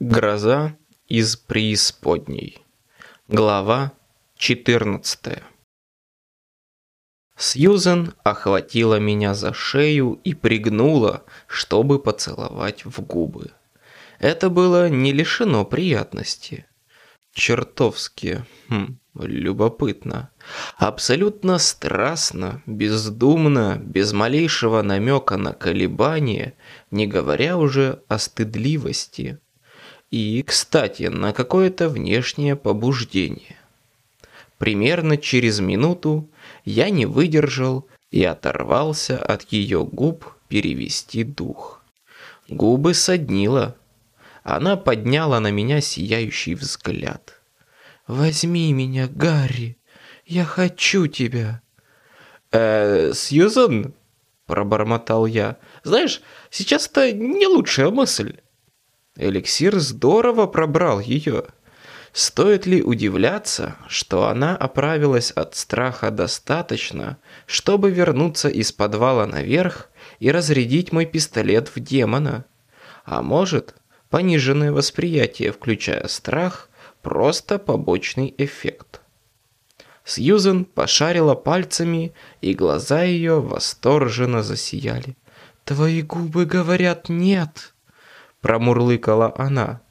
Гроза из преисподней. Глава 14. Сьюзен охватила меня за шею и пригнула, чтобы поцеловать в губы. Это было не лишено приятности. Чертовски хм, любопытно. Абсолютно страстно, бездумно, без малейшего намека на колебание, не говоря уже о стыдливости – и, кстати, на какое-то внешнее побуждение. Примерно через минуту я не выдержал и оторвался от ее губ перевести дух. Губы соднило. Она подняла на меня сияющий взгляд. «Возьми меня, Гарри, я хочу тебя». «Э, Сьюзан?» – пробормотал я. «Знаешь, сейчас это не лучшая мысль». Эликсир здорово пробрал ее. Стоит ли удивляться, что она оправилась от страха достаточно, чтобы вернуться из подвала наверх и разрядить мой пистолет в демона? А может, пониженное восприятие, включая страх, просто побочный эффект. Сьюзен пошарила пальцами, и глаза ее восторженно засияли. «Твои губы говорят нет!» Промурлыкала она.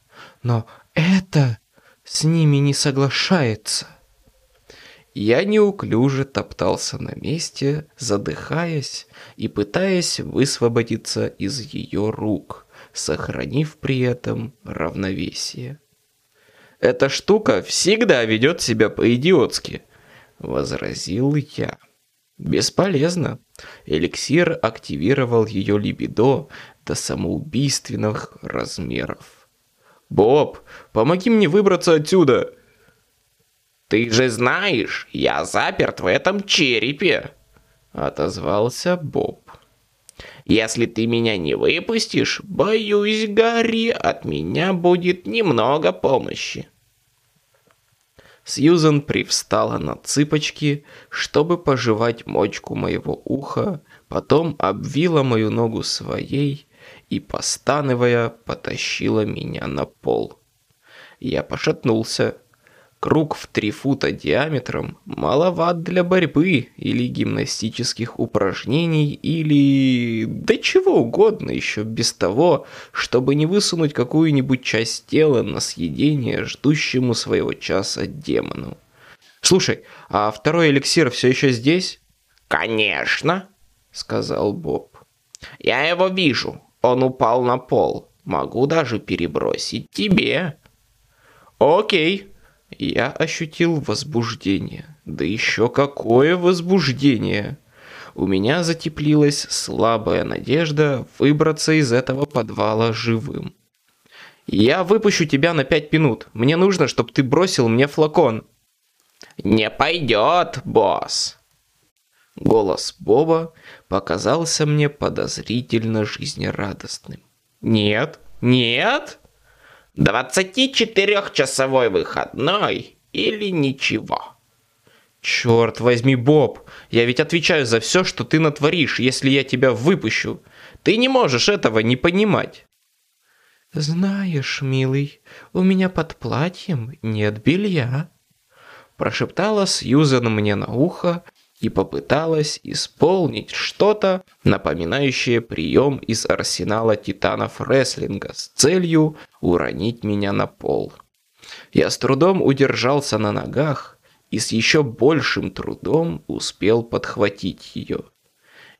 Но это с ними не соглашается. Я неуклюже топтался на месте, задыхаясь и пытаясь высвободиться из ее рук, сохранив при этом равновесие. «Эта штука всегда ведет себя по-идиотски», — возразил я. «Бесполезно. Эликсир активировал ее либидо до самоубийственных размеров. «Боб, помоги мне выбраться отсюда!» «Ты же знаешь, я заперт в этом черепе!» Отозвался Боб. «Если ты меня не выпустишь, боюсь, Гарри, от меня будет немного помощи». Сьюзан привстала на цыпочки, чтобы пожевать мочку моего уха, потом обвила мою ногу своей и, постанывая, потащила меня на пол. Я пошатнулся. Круг в три фута диаметром маловат для борьбы или гимнастических упражнений или... да чего угодно еще без того, чтобы не высунуть какую-нибудь часть тела на съедение ждущему своего часа демону. «Слушай, а второй эликсир все еще здесь?» «Конечно», — сказал Боб. «Я его вижу. Он упал на пол. Могу даже перебросить тебе». «Окей». Я ощутил возбуждение. Да еще какое возбуждение! У меня затеплилась слабая надежда выбраться из этого подвала живым. «Я выпущу тебя на пять минут. Мне нужно, чтобы ты бросил мне флакон». «Не пойдет, босс!» Голос Боба показался мне подозрительно жизнерадостным. «Нет, нет!» «24-часовой выходной или ничего?» «Черт возьми, Боб, я ведь отвечаю за все, что ты натворишь, если я тебя выпущу. Ты не можешь этого не понимать». «Знаешь, милый, у меня под платьем нет белья», прошептала Сьюзан мне на ухо, и попыталась исполнить что-то, напоминающее прием из арсенала титанов рестлинга с целью уронить меня на пол. Я с трудом удержался на ногах и с еще большим трудом успел подхватить ее.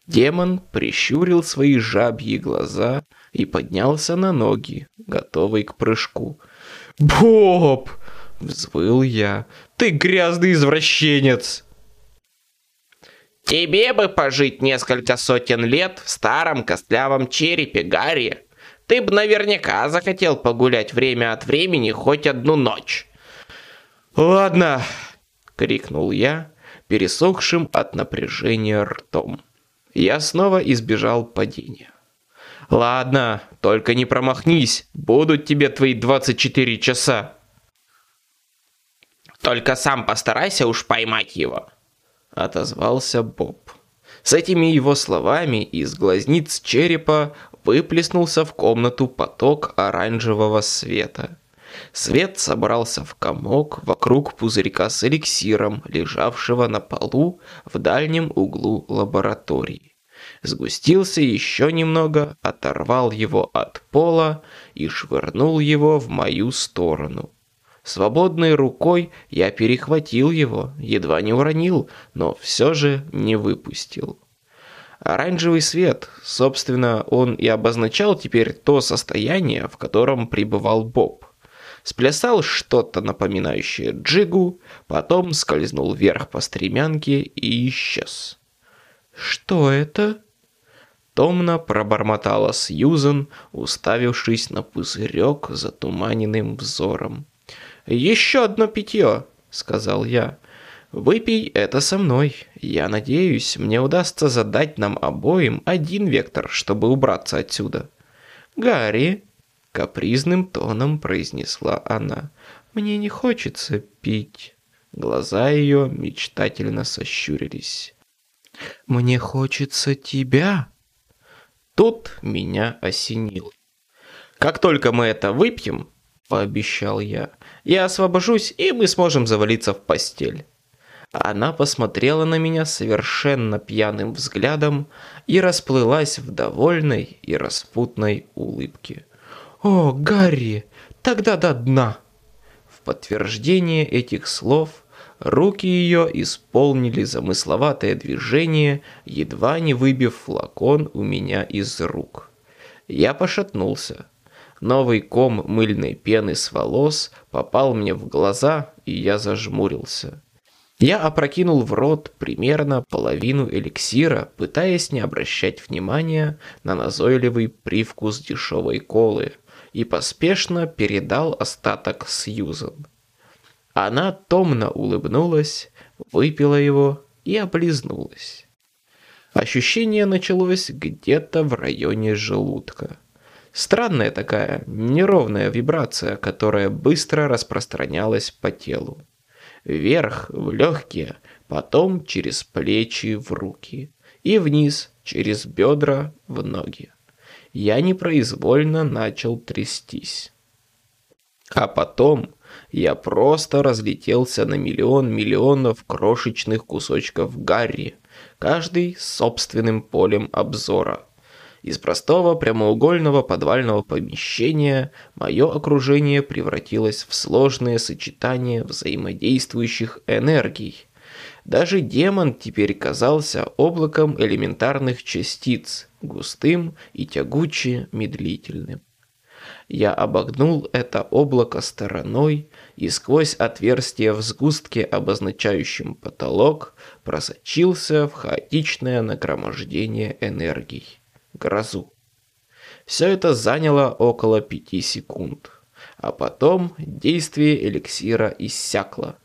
Демон прищурил свои жабьи глаза и поднялся на ноги, готовый к прыжку. «Боб!» — взвыл я. «Ты грязный извращенец!» Тебе бы пожить несколько сотен лет в старом костлявом черепе, Гарри. Ты бы наверняка захотел погулять время от времени хоть одну ночь. «Ладно!» — крикнул я, пересохшим от напряжения ртом. Я снова избежал падения. «Ладно, только не промахнись, будут тебе твои 24 часа!» «Только сам постарайся уж поймать его!» Отозвался Боб. С этими его словами из глазниц черепа выплеснулся в комнату поток оранжевого света. Свет собрался в комок вокруг пузырька с эликсиром, лежавшего на полу в дальнем углу лаборатории. Сгустился еще немного, оторвал его от пола и швырнул его в мою сторону. Свободной рукой я перехватил его, едва не уронил, но все же не выпустил. Оранжевый свет, собственно, он и обозначал теперь то состояние, в котором пребывал Боб. Сплясал что-то напоминающее джигу, потом скользнул вверх по стремянке и исчез. «Что это?» Томно пробормотала Сьюзен, уставившись на пузырек затуманенным взором. «Еще одно питье», — сказал я. «Выпей это со мной. Я надеюсь, мне удастся задать нам обоим один вектор, чтобы убраться отсюда». «Гарри», — капризным тоном произнесла она, — «мне не хочется пить». Глаза ее мечтательно сощурились. «Мне хочется тебя», Тут меня осенило. «Как только мы это выпьем, — пообещал я, — я освобожусь, и мы сможем завалиться в постель». Она посмотрела на меня совершенно пьяным взглядом и расплылась в довольной и распутной улыбке. «О, Гарри, тогда до дна!» В подтверждение этих слов Руки ее исполнили замысловатое движение, едва не выбив флакон у меня из рук. Я пошатнулся. Новый ком мыльной пены с волос попал мне в глаза, и я зажмурился. Я опрокинул в рот примерно половину эликсира, пытаясь не обращать внимания на назойливый привкус дешевой колы, и поспешно передал остаток Сьюзан. Она томно улыбнулась, выпила его и облизнулась. Ощущение началось где-то в районе желудка. Странная такая, неровная вибрация, которая быстро распространялась по телу. Вверх, в легкие, потом через плечи в руки. И вниз, через бедра в ноги. Я непроизвольно начал трястись. А потом я просто разлетелся на миллион миллионов крошечных кусочков Гарри, каждый с собственным полем обзора. Из простого прямоугольного подвального помещения мое окружение превратилось в сложное сочетание взаимодействующих энергий. Даже демон теперь казался облаком элементарных частиц, густым и тягуче медлительным. Я обогнул это облако стороной, и сквозь отверстие в сгустке, обозначающем потолок, просочился в хаотичное нагромождение энергий. Грозу. Все это заняло около пяти секунд. А потом действие эликсира иссякло.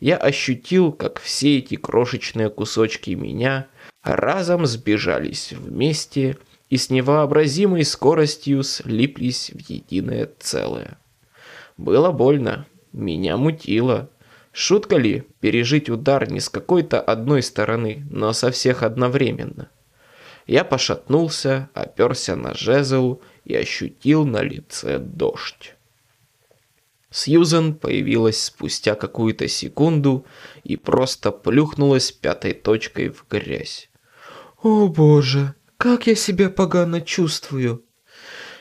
Я ощутил, как все эти крошечные кусочки меня разом сбежались вместе и с невообразимой скоростью слиплись в единое целое. Было больно, меня мутило. Шутка ли пережить удар не с какой-то одной стороны, но со всех одновременно? Я пошатнулся, оперся на жезл и ощутил на лице дождь. Сьюзен появилась спустя какую-то секунду и просто плюхнулась пятой точкой в грязь. «О боже!» Как я себя погано чувствую!»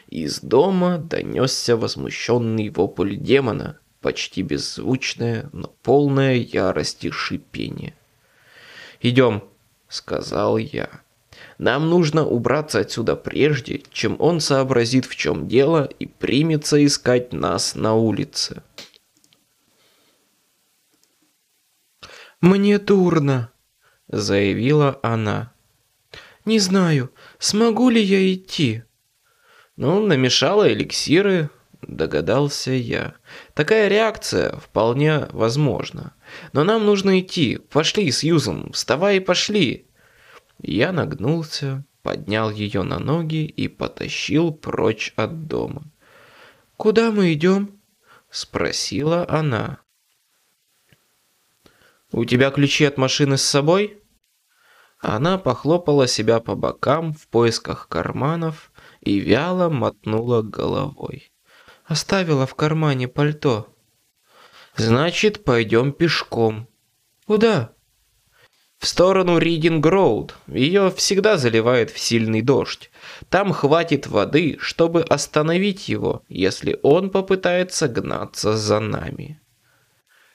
Из дома донесся возмущенный вопль демона, почти беззвучное, но полное ярости шипение. «Идем», — сказал я. «Нам нужно убраться отсюда прежде, чем он сообразит, в чем дело, и примется искать нас на улице». «Мне дурно», — заявила она. Не знаю, смогу ли я идти. Ну, намешала эликсиры, догадался я. Такая реакция вполне возможна. Но нам нужно идти. Пошли, Сьюзан, вставай и пошли. Я нагнулся, поднял ее на ноги и потащил прочь от дома. «Куда мы идем?» – спросила она. «У тебя ключи от машины с собой?» Она похлопала себя по бокам в поисках карманов и вяло мотнула головой. Оставила в кармане пальто. Значит, пойдем пешком. Куда? В сторону Ридинг-Роуд. Ее всегда заливает в сильный дождь. Там хватит воды, чтобы остановить его, если он попытается гнаться за нами.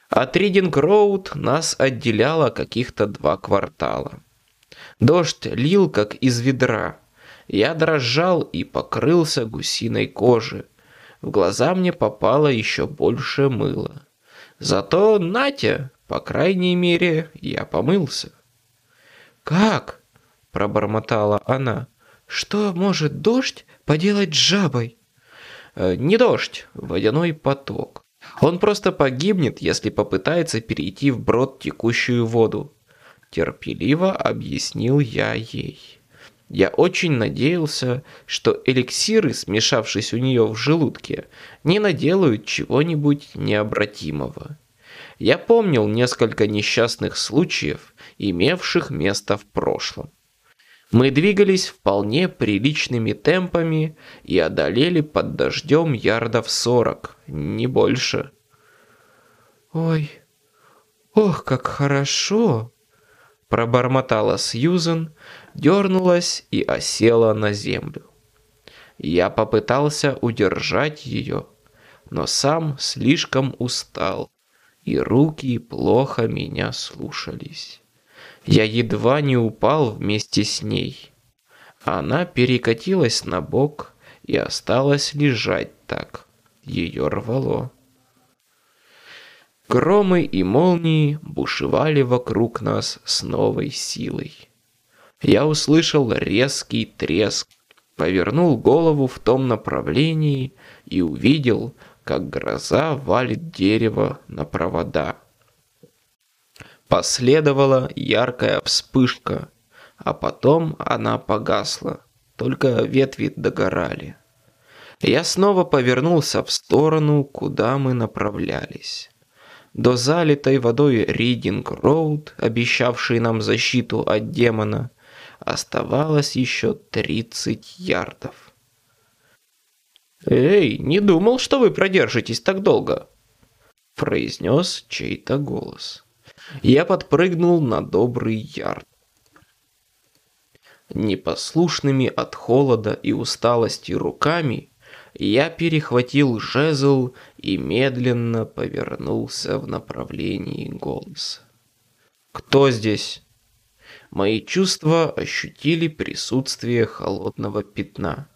От Ридинг-Роуд нас отделяло каких-то два квартала. Дождь лил, как из ведра. Я дрожал и покрылся гусиной кожей. В глаза мне попало еще больше мыла. Зато, Натя, по крайней мере, я помылся. «Как?» – пробормотала она. «Что может дождь поделать с жабой?» «Э, «Не дождь, водяной поток. Он просто погибнет, если попытается перейти в брод текущую воду. Терпеливо объяснил я ей. Я очень надеялся, что эликсиры, смешавшись у нее в желудке, не наделают чего-нибудь необратимого. Я помнил несколько несчастных случаев, имевших место в прошлом. Мы двигались вполне приличными темпами и одолели под дождем ярдов сорок, не больше. «Ой, ох, как хорошо!» Пробормотала Сьюзен, дернулась и осела на землю. Я попытался удержать ее, но сам слишком устал, и руки плохо меня слушались. Я едва не упал вместе с ней. Она перекатилась на бок и осталась лежать так. Ее рвало. Громы и молнии бушевали вокруг нас с новой силой. Я услышал резкий треск, повернул голову в том направлении и увидел, как гроза валит дерево на провода. Последовала яркая вспышка, а потом она погасла, только ветви догорали. Я снова повернулся в сторону, куда мы направлялись. До залитой водой Ридинг-Роуд, обещавшей нам защиту от демона, оставалось еще 30 ярдов. «Эй, не думал, что вы продержитесь так долго», – произнес чей-то голос. Я подпрыгнул на добрый ярд. Непослушными от холода и усталости руками я перехватил жезл и медленно повернулся в направлении голоса. «Кто здесь?» Мои чувства ощутили присутствие холодного пятна.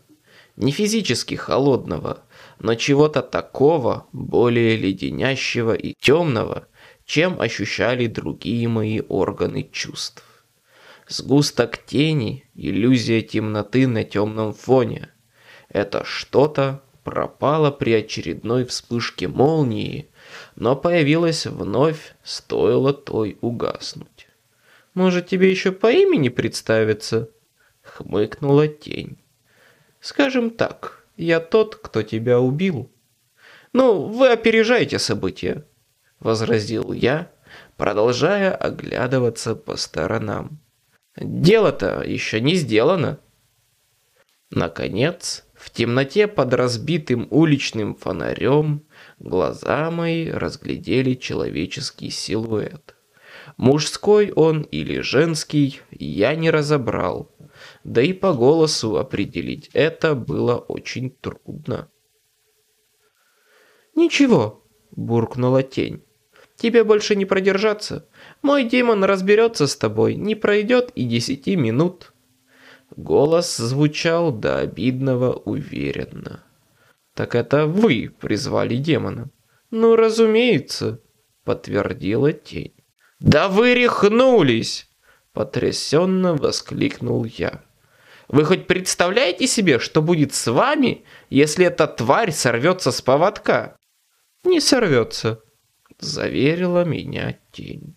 Не физически холодного, но чего-то такого, более леденящего и темного, чем ощущали другие мои органы чувств. Сгусток тени, иллюзия темноты на темном фоне. Это что-то пропало при очередной вспышке молнии, но появилось вновь, стоило той угаснуть. «Может, тебе еще по имени представиться?» — хмыкнула тень. «Скажем так, я тот, кто тебя убил». «Ну, вы опережаете события. — возразил я, продолжая оглядываться по сторонам. «Дело-то еще не сделано». Наконец, в темноте под разбитым уличным фонарем глаза мои разглядели человеческий силуэт. Мужской он или женский, я не разобрал, да и по голосу определить это было очень трудно. «Ничего», — буркнула тень. Тебе больше не продержаться. Мой демон разберется с тобой, не пройдет и десяти минут». Голос звучал до обидного уверенно. «Так это вы призвали демона?» «Ну, разумеется», — подтвердила тень. «Да вы рехнулись!» — потрясенно воскликнул я. «Вы хоть представляете себе, что будет с вами, если эта тварь сорвется с поводка?» «Не сорвется», заверила меня тень.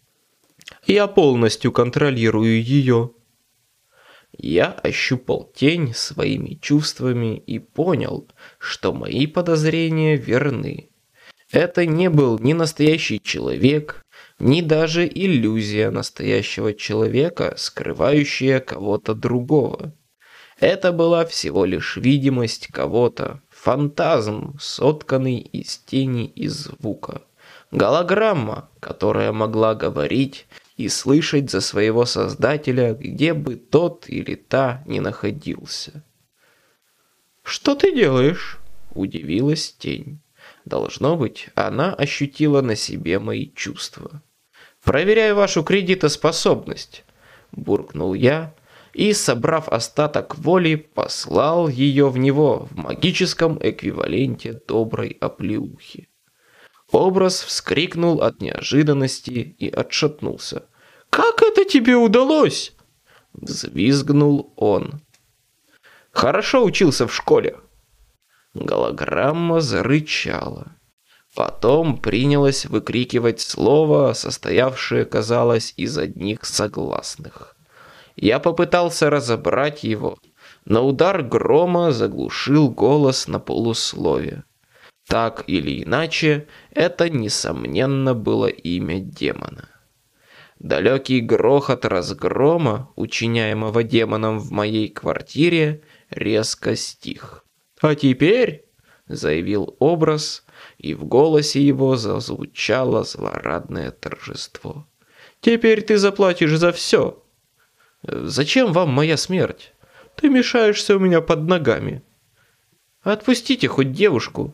Я полностью контролирую ее. Я ощупал тень своими чувствами и понял, что мои подозрения верны. Это не был ни настоящий человек, ни даже иллюзия настоящего человека, скрывающая кого-то другого. Это была всего лишь видимость кого-то, фантазм, сотканный из тени и звука. Голограмма, которая могла говорить и слышать за своего создателя, где бы тот или та не находился. «Что ты делаешь?» – удивилась тень. Должно быть, она ощутила на себе мои чувства. «Проверяю вашу кредитоспособность», – буркнул я, и, собрав остаток воли, послал ее в него в магическом эквиваленте доброй оплеухи. Образ вскрикнул от неожиданности и отшатнулся. «Как это тебе удалось?» Взвизгнул он. «Хорошо учился в школе». Голограмма зарычала. Потом принялась выкрикивать слово, состоявшее, казалось, из одних согласных. Я попытался разобрать его, но удар грома заглушил голос на полуслове. Так или иначе, это, несомненно, было имя демона. Далекий грохот разгрома, учиняемого демоном в моей квартире, резко стих. «А теперь», — заявил образ, и в голосе его зазвучало злорадное торжество. «Теперь ты заплатишь за все, Зачем вам моя смерть? Ты мешаешься у меня под ногами. Отпустите хоть девушку.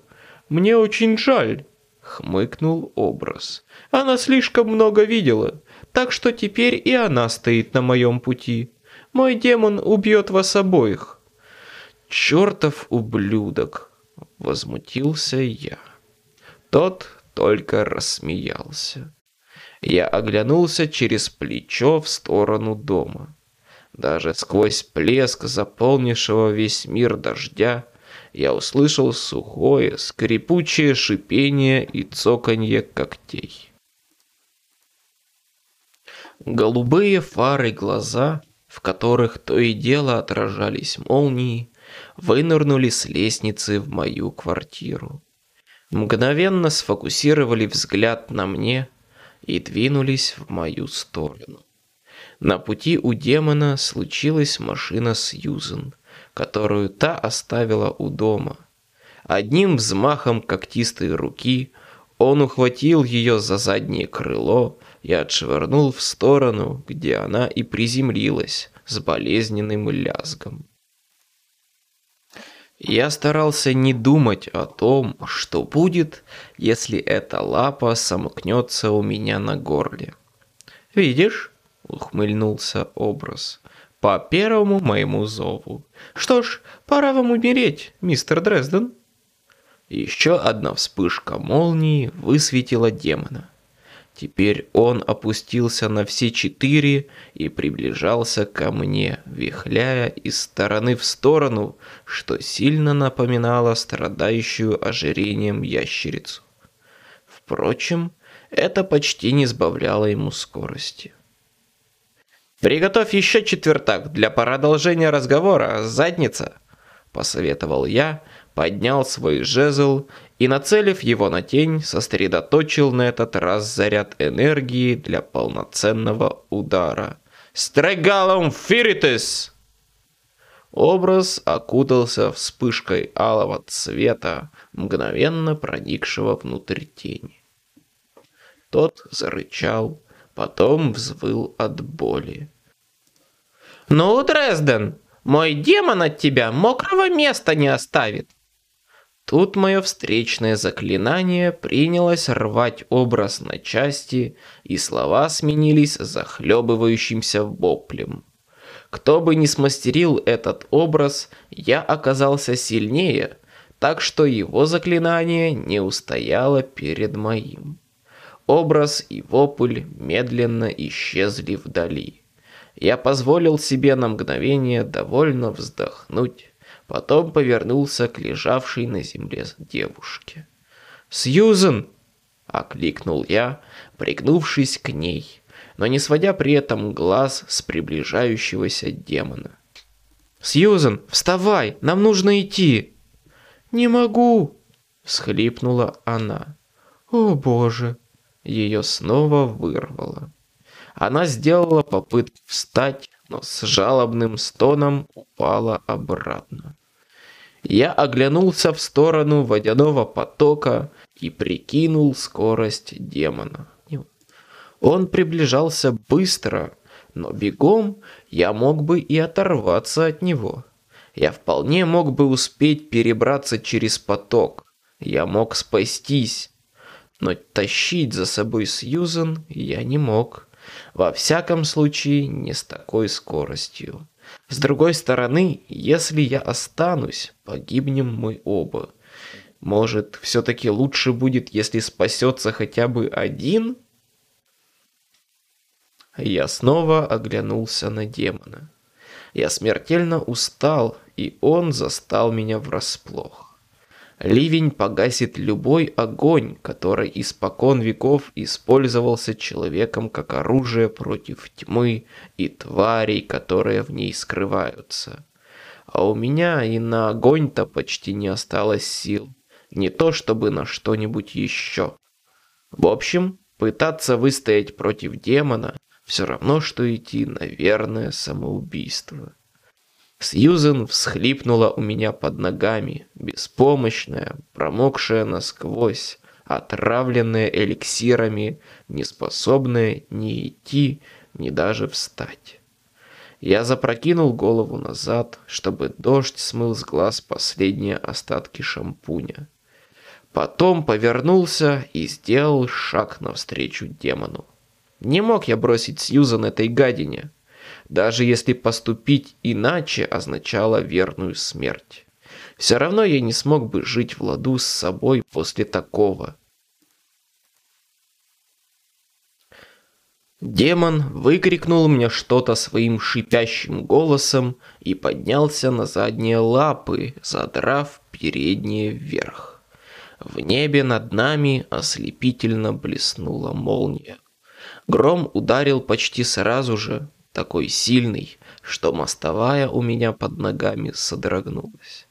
Мне очень жаль, хмыкнул образ. Она слишком много видела, так что теперь и она стоит на моем пути. Мой демон убьет вас обоих. Чертов ублюдок, возмутился я. Тот только рассмеялся. Я оглянулся через плечо в сторону дома. Даже сквозь плеск заполнившего весь мир дождя я услышал сухое, скрипучее шипение и цоканье когтей. Голубые фары глаза, в которых то и дело отражались молнии, вынырнули с лестницы в мою квартиру. Мгновенно сфокусировали взгляд на мне и двинулись в мою сторону. На пути у демона случилась машина Сьюзен, которую та оставила у дома. Одним взмахом когтистой руки он ухватил ее за заднее крыло и отшвырнул в сторону, где она и приземлилась с болезненным лязгом. Я старался не думать о том, что будет, если эта лапа сомкнется у меня на горле. «Видишь?» Ухмыльнулся образ. По первому моему зову. Что ж, пора вам умереть, мистер Дрезден. Еще одна вспышка молнии высветила демона. Теперь он опустился на все четыре и приближался ко мне, вихляя из стороны в сторону, что сильно напоминало страдающую ожирением ящерицу. Впрочем, это почти не сбавляло ему скорости. «Приготовь еще четвертак для продолжения разговора, задница!» Посоветовал я, поднял свой жезл и, нацелив его на тень, сосредоточил на этот раз заряд энергии для полноценного удара. «Стрегалом фиритес!» Образ окутался вспышкой алого цвета, мгновенно проникшего внутрь тени. Тот зарычал, потом взвыл от боли. «Ну, Дрезден, мой демон от тебя мокрого места не оставит!» Тут мое встречное заклинание принялось рвать образ на части, и слова сменились захлебывающимся воплем. Кто бы ни смастерил этот образ, я оказался сильнее, так что его заклинание не устояло перед моим. Образ и вопль медленно исчезли вдали. Я позволил себе на мгновение довольно вздохнуть, потом повернулся к лежавшей на земле девушке. «Сьюзен!» — окликнул я, пригнувшись к ней, но не сводя при этом глаз с приближающегося демона. «Сьюзен, вставай, нам нужно идти!» «Не могу!» — всхлипнула она. «О боже!» Ее снова вырвало. Она сделала попытку встать, но с жалобным стоном упала обратно. Я оглянулся в сторону водяного потока и прикинул скорость демона. Он приближался быстро, но бегом я мог бы и оторваться от него. Я вполне мог бы успеть перебраться через поток. Я мог спастись, но тащить за собой Сьюзен я не мог. Во всяком случае, не с такой скоростью. С другой стороны, если я останусь, погибнем мы оба. Может, все-таки лучше будет, если спасется хотя бы один? Я снова оглянулся на демона. Я смертельно устал, и он застал меня врасплох. Ливень погасит любой огонь, который испокон веков использовался человеком как оружие против тьмы и тварей, которые в ней скрываются. А у меня и на огонь-то почти не осталось сил. Не то чтобы на что-нибудь еще. В общем, пытаться выстоять против демона все равно, что идти на верное самоубийство. Сьюзен всхлипнула у меня под ногами, беспомощная, промокшая насквозь, отравленная эликсирами, неспособная ни идти, ни даже встать. Я запрокинул голову назад, чтобы дождь смыл с глаз последние остатки шампуня. Потом повернулся и сделал шаг навстречу демону. Не мог я бросить Сьюзан этой гадине, даже если поступить иначе означало верную смерть. Все равно я не смог бы жить в ладу с собой после такого. Демон выкрикнул мне что-то своим шипящим голосом и поднялся на задние лапы, задрав передние вверх. В небе над нами ослепительно блеснула молния. Гром ударил почти сразу же, такой сильный, что мостовая у меня под ногами содрогнулась.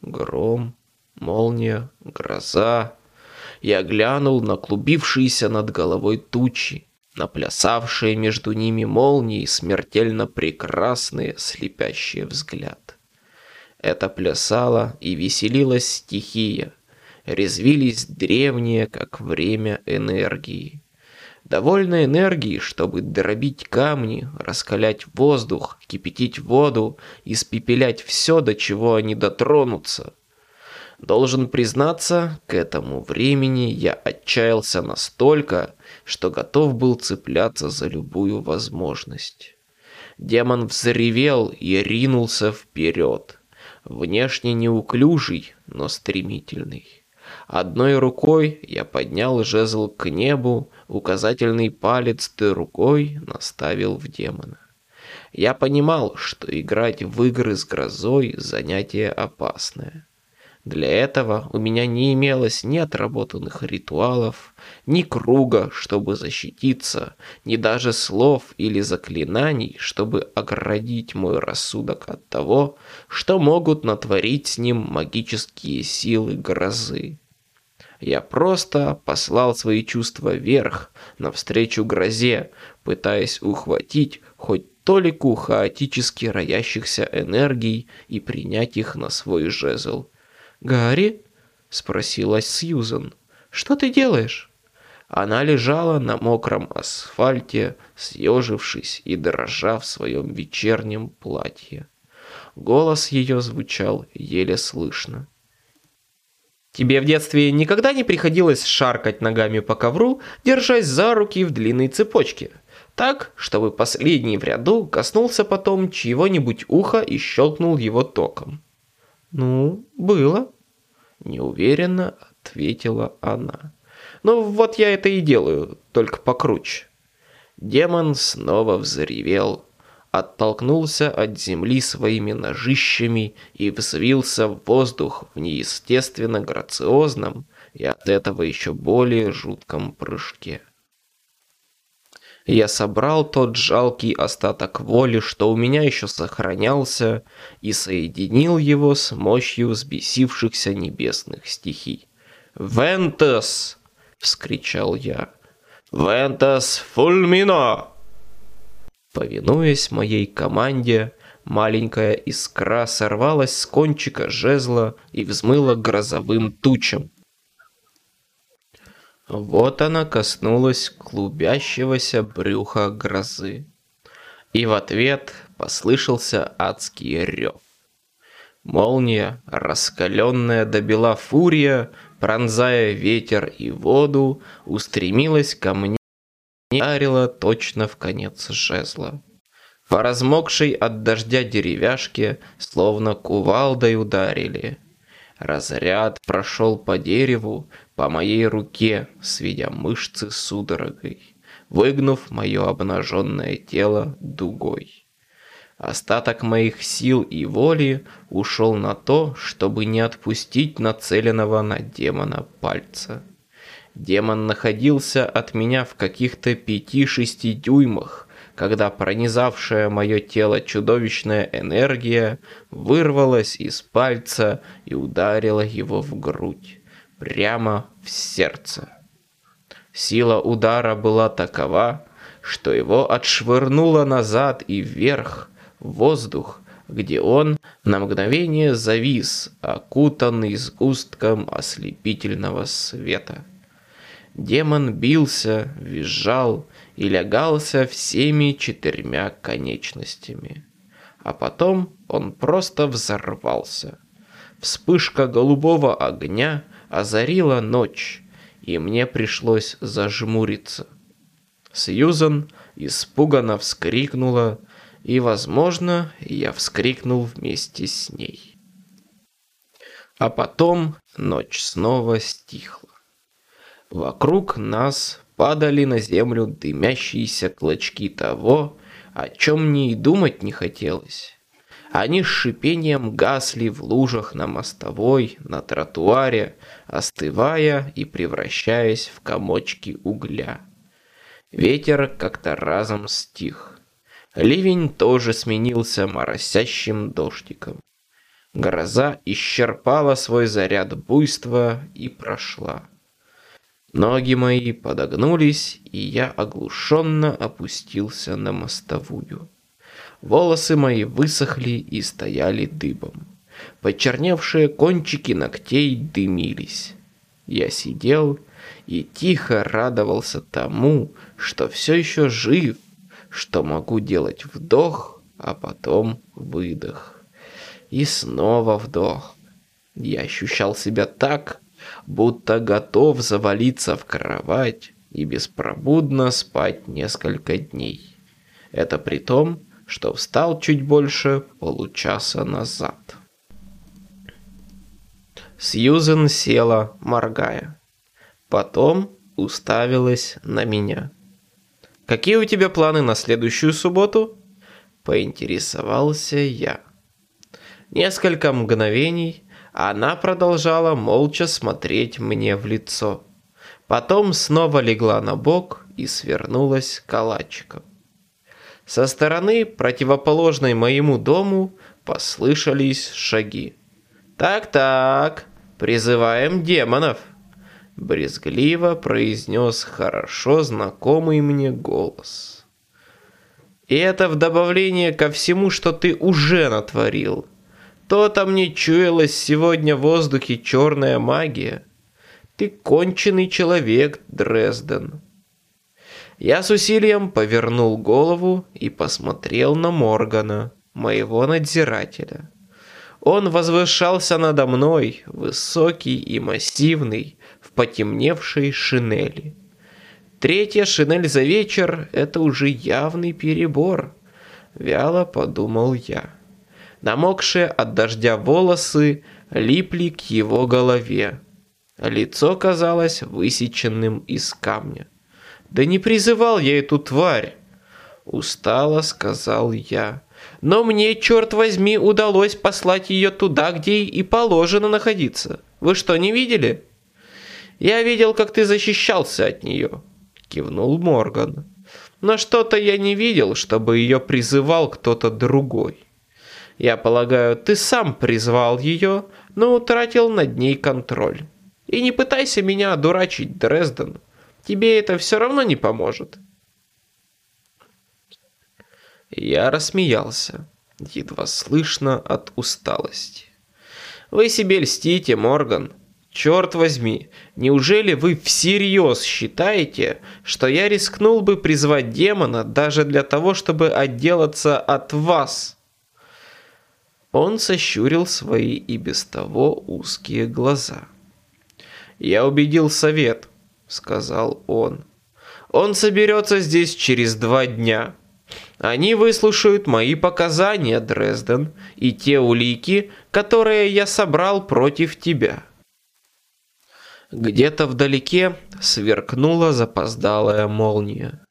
Гром, молния, гроза. Я глянул на клубившиеся над головой тучи, на плясавшие между ними молнии смертельно прекрасные слепящие взгляд. Это плясала и веселилась стихия, резвились древние, как время энергии. Довольно энергии, чтобы дробить камни, раскалять воздух, кипятить воду, испепелять все, до чего они дотронутся. Должен признаться, к этому времени я отчаялся настолько, что готов был цепляться за любую возможность. Демон взревел и ринулся вперед. Внешне неуклюжий, но стремительный. Одной рукой я поднял жезл к небу, указательный палец той рукой наставил в демона. Я понимал, что играть в игры с грозой – занятие опасное. Для этого у меня не имелось ни отработанных ритуалов, ни круга, чтобы защититься, ни даже слов или заклинаний, чтобы оградить мой рассудок от того, что могут натворить с ним магические силы грозы. Я просто послал свои чувства вверх, навстречу грозе, пытаясь ухватить хоть толику хаотически роящихся энергий и принять их на свой жезл. «Гарри?» — спросила Сьюзен. «Что ты делаешь?» Она лежала на мокром асфальте, съежившись и дрожа в своем вечернем платье. Голос ее звучал еле слышно. Тебе в детстве никогда не приходилось шаркать ногами по ковру, держась за руки в длинной цепочке? Так, чтобы последний в ряду коснулся потом чьего-нибудь уха и щелкнул его током. «Ну, было», – неуверенно ответила она. «Ну, вот я это и делаю, только покруче». Демон снова взревел, оттолкнулся от земли своими ножищами и взвился в воздух в неестественно грациозном и от этого еще более жутком прыжке. Я собрал тот жалкий остаток воли, что у меня еще сохранялся, и соединил его с мощью взбесившихся небесных стихий. «Вентес!» — вскричал я. «Вентес фульмино!» Повинуясь моей команде, маленькая искра сорвалась с кончика жезла и взмыла грозовым тучам. Вот она коснулась клубящегося брюха грозы. И в ответ послышался адский рев. Молния, раскаленная до бела фурия, пронзая ветер и воду, устремилась ко мне и ударила точно в конец жезла. По размокшей от дождя деревяшке, словно кувалдой ударили. Разряд прошел по дереву, по моей руке, сведя мышцы судорогой, выгнув мое обнаженное тело дугой. Остаток моих сил и воли ушел на то, чтобы не отпустить нацеленного на демона пальца. Демон находился от меня в каких-то пяти-шести дюймах, когда пронизавшая мое тело чудовищная энергия вырвалась из пальца и ударила его в грудь прямо в сердце. Сила удара была такова, что его отшвырнуло назад и вверх, в воздух, где он на мгновение завис, окутанный сгустком ослепительного света. Демон бился, визжал и лягался всеми четырьмя конечностями. А потом он просто взорвался. Вспышка голубого огня озарила ночь, и мне пришлось зажмуриться. Сьюзан испуганно вскрикнула, и, возможно, я вскрикнул вместе с ней. А потом ночь снова стихла. Вокруг нас падали на землю дымящиеся клочки того, о чем мне и думать не хотелось. Они с шипением гасли в лужах на мостовой, на тротуаре, остывая и превращаясь в комочки угля. Ветер как-то разом стих. Ливень тоже сменился моросящим дождиком. Гроза исчерпала свой заряд буйства и прошла. Ноги мои подогнулись, и я оглушенно опустился на мостовую. Волосы мои высохли и стояли дыбом. Почерневшие кончики ногтей дымились. Я сидел и тихо радовался тому, что все еще жив, что могу делать вдох, а потом выдох. И снова вдох. Я ощущал себя так, будто готов завалиться в кровать и беспробудно спать несколько дней. Это при том, что встал чуть больше получаса назад. Сьюзен села, моргая. Потом уставилась на меня. «Какие у тебя планы на следующую субботу?» Поинтересовался я. Несколько мгновений она продолжала молча смотреть мне в лицо. Потом снова легла на бок и свернулась калачиком. Со стороны, противоположной моему дому, послышались шаги. «Так-так, призываем демонов!» Брезгливо произнес хорошо знакомый мне голос. И это в добавление ко всему, что ты уже натворил. То-то мне чуялась сегодня в воздухе черная магия. Ты конченый человек, Дрезден. Я с усилием повернул голову и посмотрел на Моргана, моего надзирателя. Он возвышался надо мной, высокий и массивный, в потемневшей шинели. Третья шинель за вечер – это уже явный перебор, вяло подумал я. Намокшие от дождя волосы липли к его голове. Лицо казалось высеченным из камня. Да не призывал я эту тварь. Устало сказал я. Но мне, черт возьми, удалось послать ее туда, где и положено находиться. Вы что, не видели? Я видел, как ты защищался от нее. Кивнул Морган. Но что-то я не видел, чтобы ее призывал кто-то другой. Я полагаю, ты сам призвал ее, но утратил над ней контроль. И не пытайся меня одурачить, Дрезден. Тебе это все равно не поможет. Я рассмеялся, едва слышно от усталости. Вы себе льстите, Морган. Черт возьми, неужели вы всерьез считаете, что я рискнул бы призвать демона даже для того, чтобы отделаться от вас? Он сощурил свои и без того узкие глаза. «Я убедил совет», — сказал он. «Он соберется здесь через два дня. Они выслушают мои показания, Дрезден, и те улики, которые я собрал против тебя». Где-то вдалеке сверкнула запоздалая молния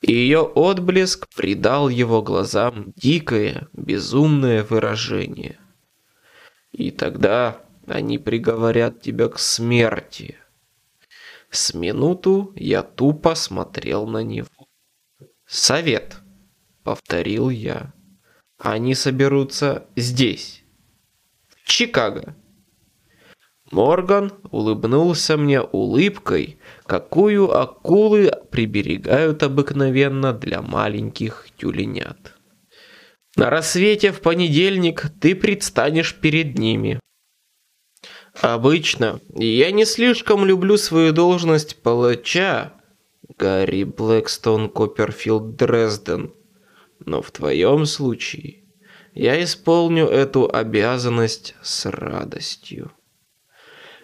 и ее отблеск придал его глазам дикое, безумное выражение. И тогда они приговорят тебя к смерти. С минуту я тупо смотрел на него. «Совет», — повторил я. «Они соберутся здесь, в Чикаго». Морган улыбнулся мне улыбкой, какую акулы приберегают обыкновенно для маленьких тюленят. На рассвете в понедельник ты предстанешь перед ними. Обычно я не слишком люблю свою должность палача, Гарри Блэкстон Копперфилд Дрезден, но в твоем случае я исполню эту обязанность с радостью.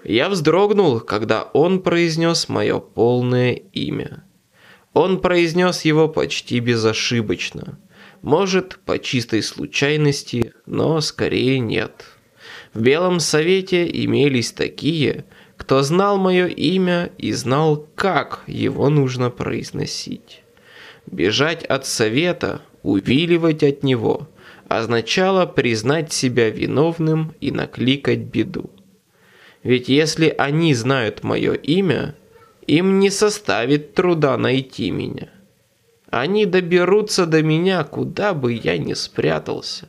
Я вздрогнул, когда он произнес мое полное имя. Он произнес его почти безошибочно. Может, по чистой случайности, но скорее нет. В Белом Совете имелись такие, кто знал мое имя и знал, как его нужно произносить. Бежать от Совета, увиливать от него, означало признать себя виновным и накликать беду. Ведь если они знают мое имя, им не составит труда найти меня. Они доберутся до меня, куда бы я ни спрятался.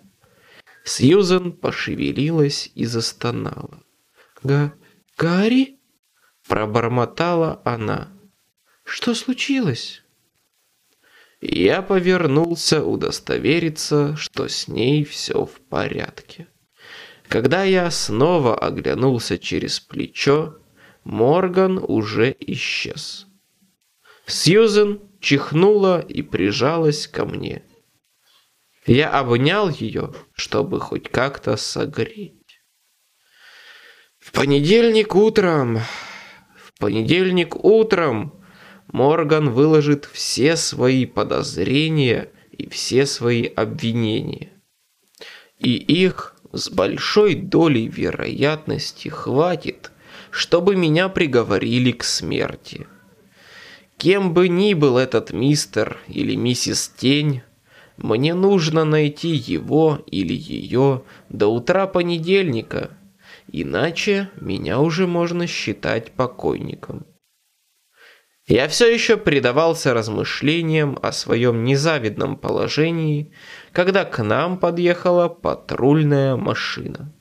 Сьюзен пошевелилась и застонала. «Га... Гарри?» – пробормотала она. «Что случилось?» Я повернулся удостовериться, что с ней все в порядке. Когда я снова оглянулся через плечо, Морган уже исчез. Сьюзен чихнула и прижалась ко мне. Я обнял ее, чтобы хоть как-то согреть. В понедельник утром, в понедельник утром Морган выложит все свои подозрения и все свои обвинения. И их с большой долей вероятности хватит, чтобы меня приговорили к смерти. Кем бы ни был этот мистер или миссис Тень, мне нужно найти его или ее до утра понедельника, иначе меня уже можно считать покойником. Я все еще предавался размышлениям о своем незавидном положении, когда к нам подъехала патрульная машина.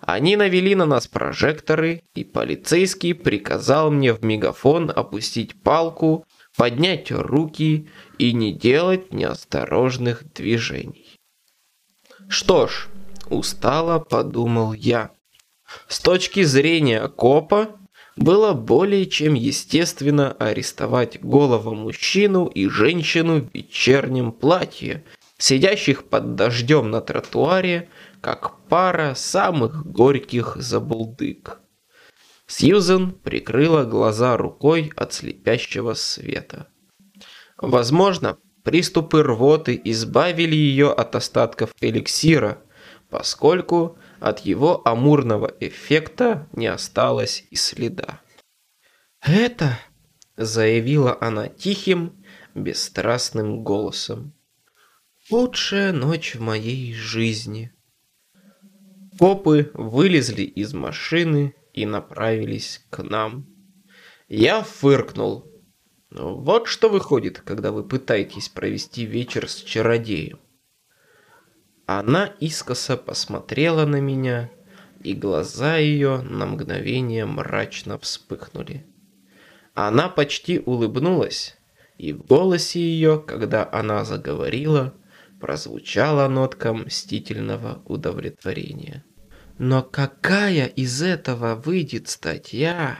Они навели на нас прожекторы, и полицейский приказал мне в мегафон опустить палку, поднять руки и не делать неосторожных движений. Что ж, устало подумал я. С точки зрения копа, было более чем естественно арестовать голого мужчину и женщину в вечернем платье, сидящих под дождем на тротуаре, как пара самых горьких забулдык. Сьюзен прикрыла глаза рукой от слепящего света. Возможно, приступы рвоты избавили ее от остатков эликсира, поскольку от его амурного эффекта не осталось и следа. «Это», — заявила она тихим, бесстрастным голосом, — «лучшая ночь в моей жизни». Копы вылезли из машины и направились к нам. Я фыркнул. Вот что выходит, когда вы пытаетесь провести вечер с чародеем. Она искоса посмотрела на меня, и глаза ее на мгновение мрачно вспыхнули. Она почти улыбнулась, и в голосе ее, когда она заговорила, прозвучала нотка мстительного удовлетворения. Но какая из этого выйдет статья?